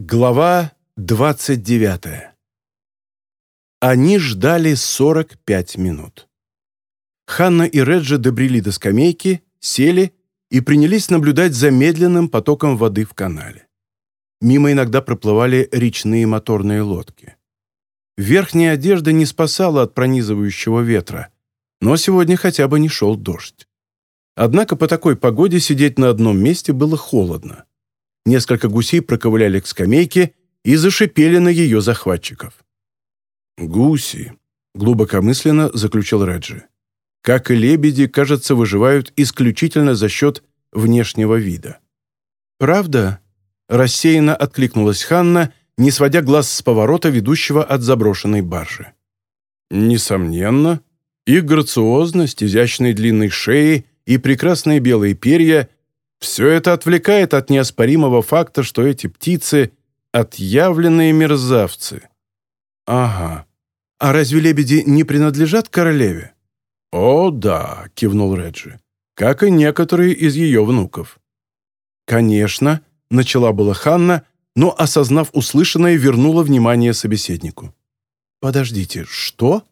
Глава 29 Они ждали 45 минут. Ханна и Реджи добрели до скамейки, сели и принялись наблюдать за медленным потоком воды в канале. Мимо иногда проплывали речные моторные лодки. Верхняя одежда не спасала от пронизывающего ветра, но сегодня хотя бы не шел дождь. Однако по такой погоде сидеть на одном месте было холодно. Несколько гусей проковыляли к скамейке и зашипели на ее захватчиков. «Гуси», — глубокомысленно заключил Реджи, «как и лебеди, кажется, выживают исключительно за счет внешнего вида». «Правда?» — рассеянно откликнулась Ханна, не сводя глаз с поворота, ведущего от заброшенной баржи. «Несомненно, их грациозность, изящные длинной шеи и прекрасные белые перья все это отвлекает от неоспоримого факта, что эти птицы — отъявленные мерзавцы. Ага. А разве лебеди не принадлежат королеве? О, да, кивнул Реджи. Как и некоторые из ее внуков. Конечно, начала была Ханна, но, осознав услышанное, вернула внимание собеседнику. «Подождите, что?»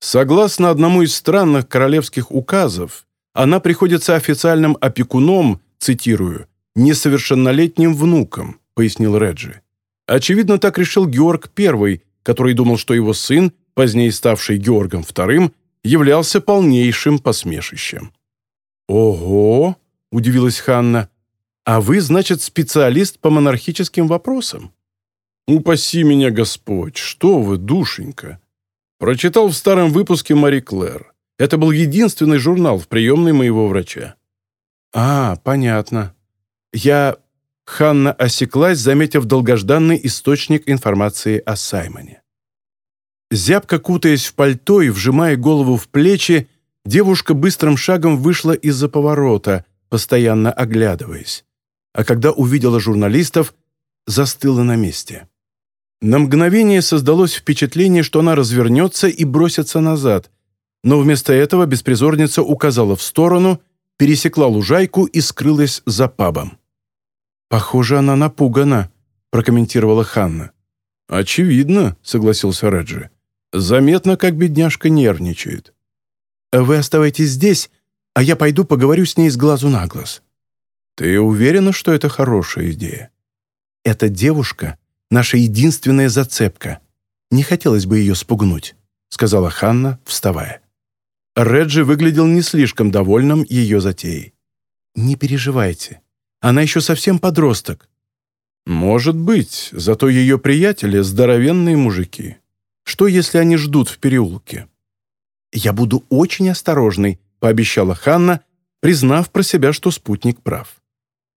Согласно одному из странных королевских указов, она приходится официальным опекуном, цитирую, «несовершеннолетним внуком», пояснил Реджи. Очевидно, так решил Георг I, который думал, что его сын, позднее ставший Георгом II, являлся полнейшим посмешищем. «Ого!» – удивилась Ханна. «А вы, значит, специалист по монархическим вопросам?» «Упаси меня, Господь! Что вы, душенька!» Прочитал в старом выпуске «Мари Клэр». Это был единственный журнал в приемной моего врача. «А, понятно. Я...» Ханна осеклась, заметив долгожданный источник информации о Саймоне. Зябко кутаясь в пальто и вжимая голову в плечи, девушка быстрым шагом вышла из-за поворота, постоянно оглядываясь. А когда увидела журналистов, застыла на месте. На мгновение создалось впечатление, что она развернется и бросится назад, но вместо этого беспризорница указала в сторону, пересекла лужайку и скрылась за пабом. «Похоже, она напугана», — прокомментировала Ханна. «Очевидно», — согласился Реджи. «Заметно, как бедняжка нервничает». «Вы оставайтесь здесь, а я пойду поговорю с ней с глазу на глаз». «Ты уверена, что это хорошая идея?» «Эта девушка — наша единственная зацепка. Не хотелось бы ее спугнуть», — сказала Ханна, вставая. Реджи выглядел не слишком довольным ее затеей. «Не переживайте. Она еще совсем подросток». «Может быть, зато ее приятели – здоровенные мужики. Что, если они ждут в переулке?» «Я буду очень осторожной», – пообещала Ханна, признав про себя, что спутник прав.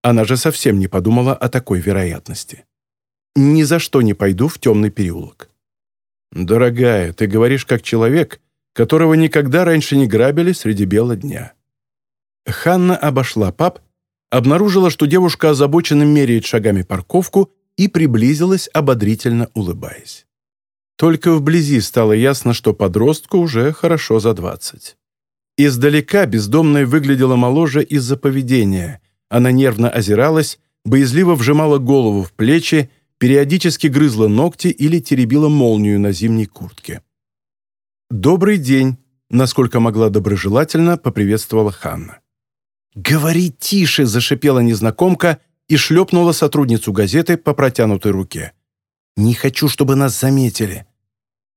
Она же совсем не подумала о такой вероятности. «Ни за что не пойду в темный переулок». «Дорогая, ты говоришь как человек, которого никогда раньше не грабили среди бела дня. Ханна обошла паб, обнаружила, что девушка озабоченно меряет шагами парковку и приблизилась, ободрительно улыбаясь. Только вблизи стало ясно, что подростку уже хорошо за двадцать. Издалека бездомная выглядела моложе из-за поведения. Она нервно озиралась, боязливо вжимала голову в плечи, периодически грызла ногти или теребила молнию на зимней куртке. «Добрый день», — насколько могла доброжелательно, поприветствовала Ханна. «Говори тише!» — зашипела незнакомка и шлепнула сотрудницу газеты по протянутой руке. «Не хочу, чтобы нас заметили».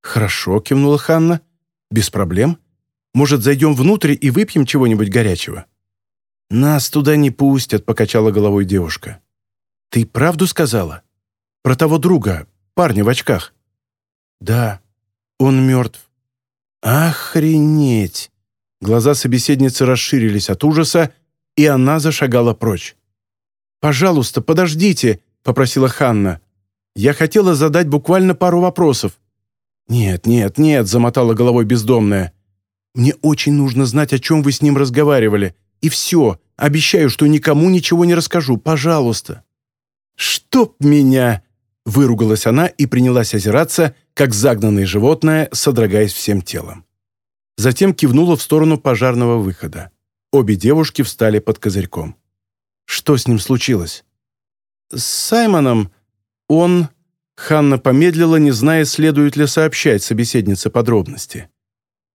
«Хорошо», — кивнула Ханна. «Без проблем. Может, зайдем внутрь и выпьем чего-нибудь горячего?» «Нас туда не пустят», — покачала головой девушка. «Ты правду сказала? Про того друга, парня в очках?» «Да, он мертв. «Охренеть!» Глаза собеседницы расширились от ужаса, и она зашагала прочь. «Пожалуйста, подождите», — попросила Ханна. «Я хотела задать буквально пару вопросов». «Нет, нет, нет», — замотала головой бездомная. «Мне очень нужно знать, о чем вы с ним разговаривали. И все, обещаю, что никому ничего не расскажу. Пожалуйста». «Чтоб меня!» — выругалась она и принялась озираться, как загнанное животное, содрогаясь всем телом. Затем кивнула в сторону пожарного выхода. Обе девушки встали под козырьком. Что с ним случилось? С Саймоном Он... Ханна помедлила, не зная, следует ли сообщать собеседнице подробности.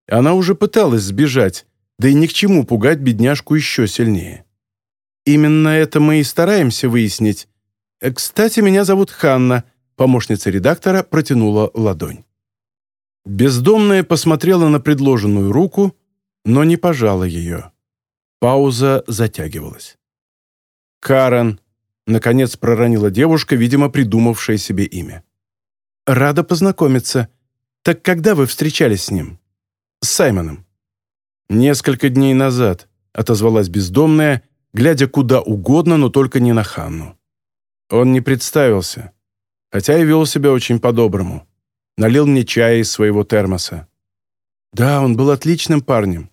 Она уже пыталась сбежать, да и ни к чему пугать бедняжку еще сильнее. Именно это мы и стараемся выяснить. Э, кстати, меня зовут Ханна, помощница редактора протянула ладонь. Бездомная посмотрела на предложенную руку, но не пожала ее. Пауза затягивалась. «Карен», — наконец проронила девушка, видимо, придумавшая себе имя. «Рада познакомиться. Так когда вы встречались с ним?» «С Саймоном». «Несколько дней назад», — отозвалась бездомная, глядя куда угодно, но только не на Ханну. Он не представился, хотя и вел себя очень по-доброму. Налил мне чая из своего термоса. Да, он был отличным парнем.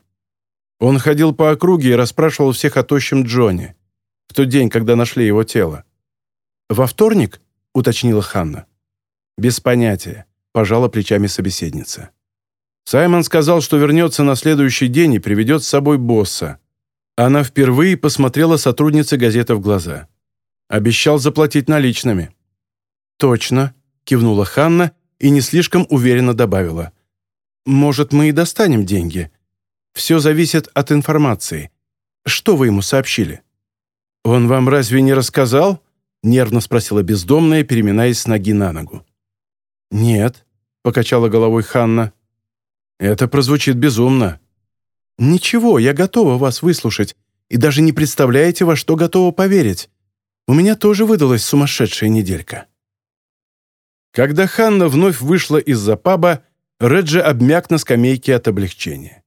Он ходил по округе и расспрашивал всех о тощем Джоне в тот день, когда нашли его тело. «Во вторник?» — уточнила Ханна. «Без понятия», — пожала плечами собеседница. Саймон сказал, что вернется на следующий день и приведет с собой босса. Она впервые посмотрела сотруднице газеты в глаза. Обещал заплатить наличными. «Точно», — кивнула Ханна и не слишком уверенно добавила. «Может, мы и достанем деньги. Все зависит от информации. Что вы ему сообщили?» «Он вам разве не рассказал?» — нервно спросила бездомная, переминаясь с ноги на ногу. «Нет», — покачала головой Ханна. Это прозвучит безумно. Ничего, я готова вас выслушать и даже не представляете, во что готова поверить. У меня тоже выдалась сумасшедшая неделька. Когда Ханна вновь вышла из-за паба, Реджи обмяк на скамейке от облегчения.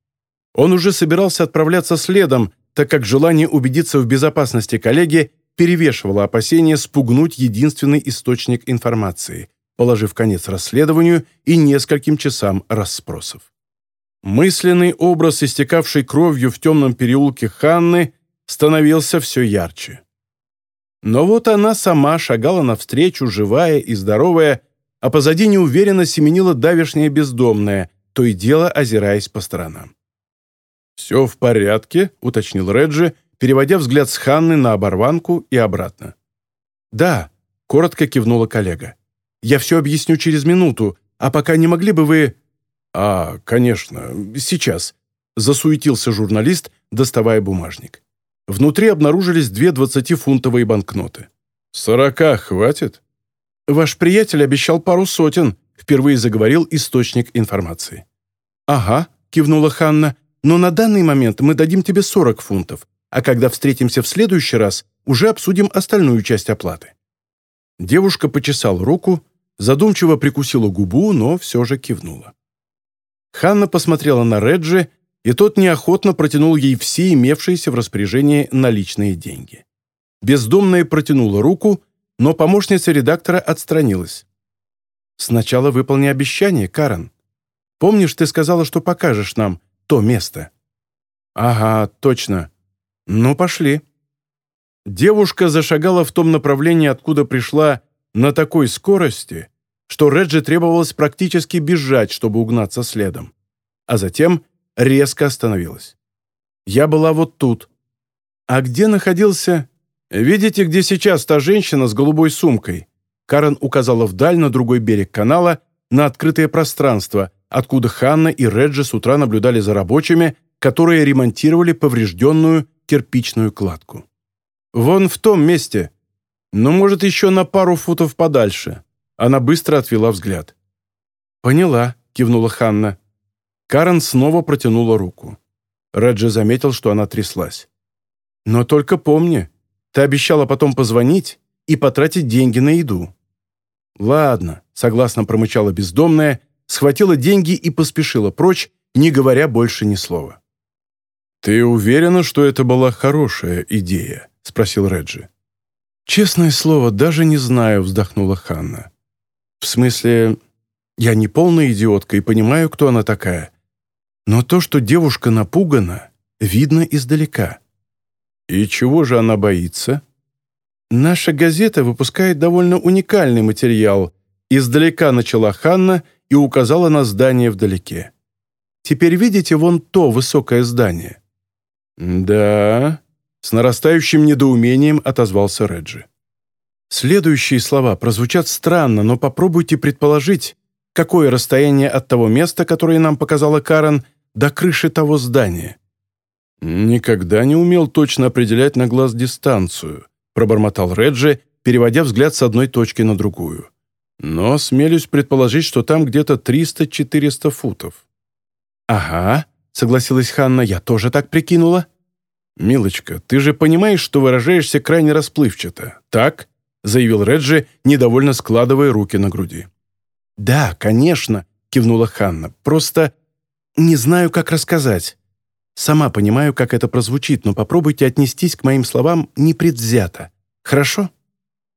Он уже собирался отправляться следом, так как желание убедиться в безопасности коллеги перевешивало опасение спугнуть единственный источник информации, положив конец расследованию и нескольким часам расспросов. Мысленный образ, истекавший кровью в темном переулке Ханны, становился все ярче. Но вот она сама шагала навстречу, живая и здоровая, а позади неуверенно семенила давешняя бездомная, то и дело озираясь по сторонам. «Все в порядке», — уточнил Реджи, переводя взгляд с Ханны на оборванку и обратно. «Да», — коротко кивнула коллега. «Я все объясню через минуту, а пока не могли бы вы...» «А, конечно, сейчас», — засуетился журналист, доставая бумажник. Внутри обнаружились две двадцатифунтовые банкноты. «Сорока хватит?» «Ваш приятель обещал пару сотен», — впервые заговорил источник информации. «Ага», — кивнула Ханна, «но на данный момент мы дадим тебе сорок фунтов, а когда встретимся в следующий раз, уже обсудим остальную часть оплаты». Девушка почесала руку, задумчиво прикусила губу, но все же кивнула. Ханна посмотрела на Реджи, и тот неохотно протянул ей все имевшиеся в распоряжении наличные деньги. Бездомная протянула руку, но помощница редактора отстранилась. «Сначала выполни обещание, Карен. Помнишь, ты сказала, что покажешь нам то место?» «Ага, точно. Ну, пошли». Девушка зашагала в том направлении, откуда пришла, на такой скорости, что Реджи требовалось практически бежать, чтобы угнаться следом. А затем резко остановилась. Я была вот тут. А где находился... Видите, где сейчас та женщина с голубой сумкой? Карен указала вдаль на другой берег канала, на открытое пространство, откуда Ханна и Реджи с утра наблюдали за рабочими, которые ремонтировали поврежденную кирпичную кладку. «Вон в том месте. Но, ну, может, еще на пару футов подальше. Она быстро отвела взгляд. «Поняла», — кивнула Ханна. Карен снова протянула руку. Реджи заметил, что она тряслась. «Но только помни, ты обещала потом позвонить и потратить деньги на еду». «Ладно», — согласно промычала бездомная, схватила деньги и поспешила прочь, не говоря больше ни слова. «Ты уверена, что это была хорошая идея?» — спросил Реджи. «Честное слово, даже не знаю», — вздохнула Ханна. В смысле, я не полная идиотка и понимаю, кто она такая. Но то, что девушка напугана, видно издалека. И чего же она боится? Наша газета выпускает довольно уникальный материал. Издалека начала Ханна и указала на здание вдалеке. Теперь видите вон то высокое здание? Да, с нарастающим недоумением отозвался Реджи. Следующие слова прозвучат странно, но попробуйте предположить, какое расстояние от того места, которое нам показала Карен, до крыши того здания. «Никогда не умел точно определять на глаз дистанцию», пробормотал Реджи, переводя взгляд с одной точки на другую. «Но смелюсь предположить, что там где-то 300-400 футов». «Ага», — согласилась Ханна, — «я тоже так прикинула». «Милочка, ты же понимаешь, что выражаешься крайне расплывчато, так?» — заявил Реджи, недовольно складывая руки на груди. «Да, конечно», — кивнула Ханна. «Просто не знаю, как рассказать. Сама понимаю, как это прозвучит, но попробуйте отнестись к моим словам непредвзято. Хорошо?»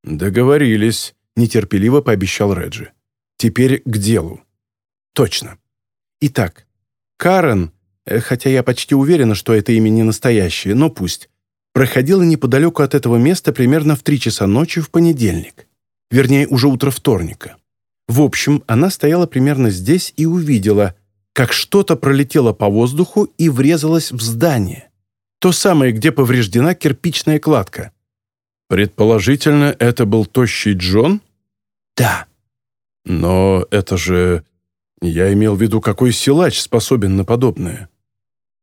«Договорились», — нетерпеливо пообещал Реджи. «Теперь к делу». «Точно. Итак, Карен, э, хотя я почти уверена, что это имя не настоящее, но пусть, проходила неподалеку от этого места примерно в три часа ночи в понедельник. Вернее, уже утро вторника. В общем, она стояла примерно здесь и увидела, как что-то пролетело по воздуху и врезалось в здание. То самое, где повреждена кирпичная кладка. Предположительно, это был тощий Джон? Да. Но это же... Я имел в виду, какой силач способен на подобное.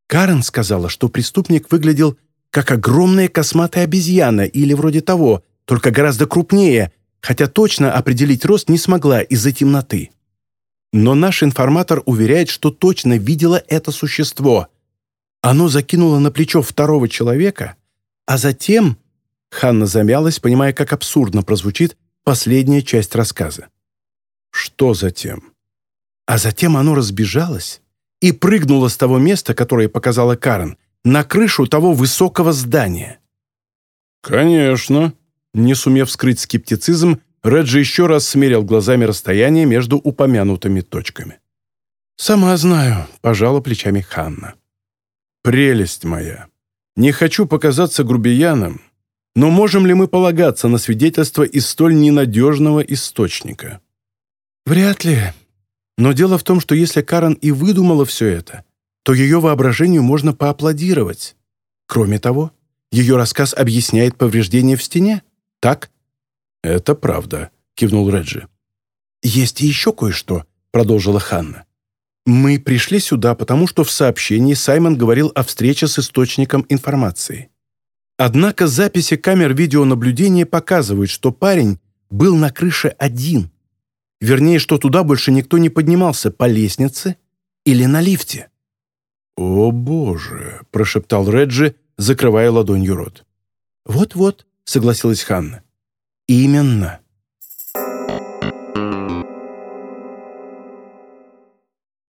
Карен сказала, что преступник выглядел как огромная косматая обезьяна или вроде того, только гораздо крупнее, хотя точно определить рост не смогла из-за темноты. Но наш информатор уверяет, что точно видела это существо. Оно закинуло на плечо второго человека, а затем... Ханна замялась, понимая, как абсурдно прозвучит последняя часть рассказа. Что затем? А затем оно разбежалось и прыгнуло с того места, которое показала Карен, на крышу того высокого здания. «Конечно», — не сумев скрыть скептицизм, Реджи еще раз смерил глазами расстояние между упомянутыми точками. «Сама знаю», — пожала плечами Ханна. «Прелесть моя! Не хочу показаться грубияном, но можем ли мы полагаться на свидетельство из столь ненадежного источника?» «Вряд ли. Но дело в том, что если Карен и выдумала все это, то ее воображению можно поаплодировать. Кроме того, ее рассказ объясняет повреждение в стене, так?» «Это правда», — кивнул Реджи. «Есть и еще кое-что», — продолжила Ханна. «Мы пришли сюда, потому что в сообщении Саймон говорил о встрече с источником информации. Однако записи камер видеонаблюдения показывают, что парень был на крыше один. Вернее, что туда больше никто не поднимался по лестнице или на лифте». «О, Боже!» — прошептал Реджи, закрывая ладонью рот. «Вот-вот», — согласилась Ханна. Именно.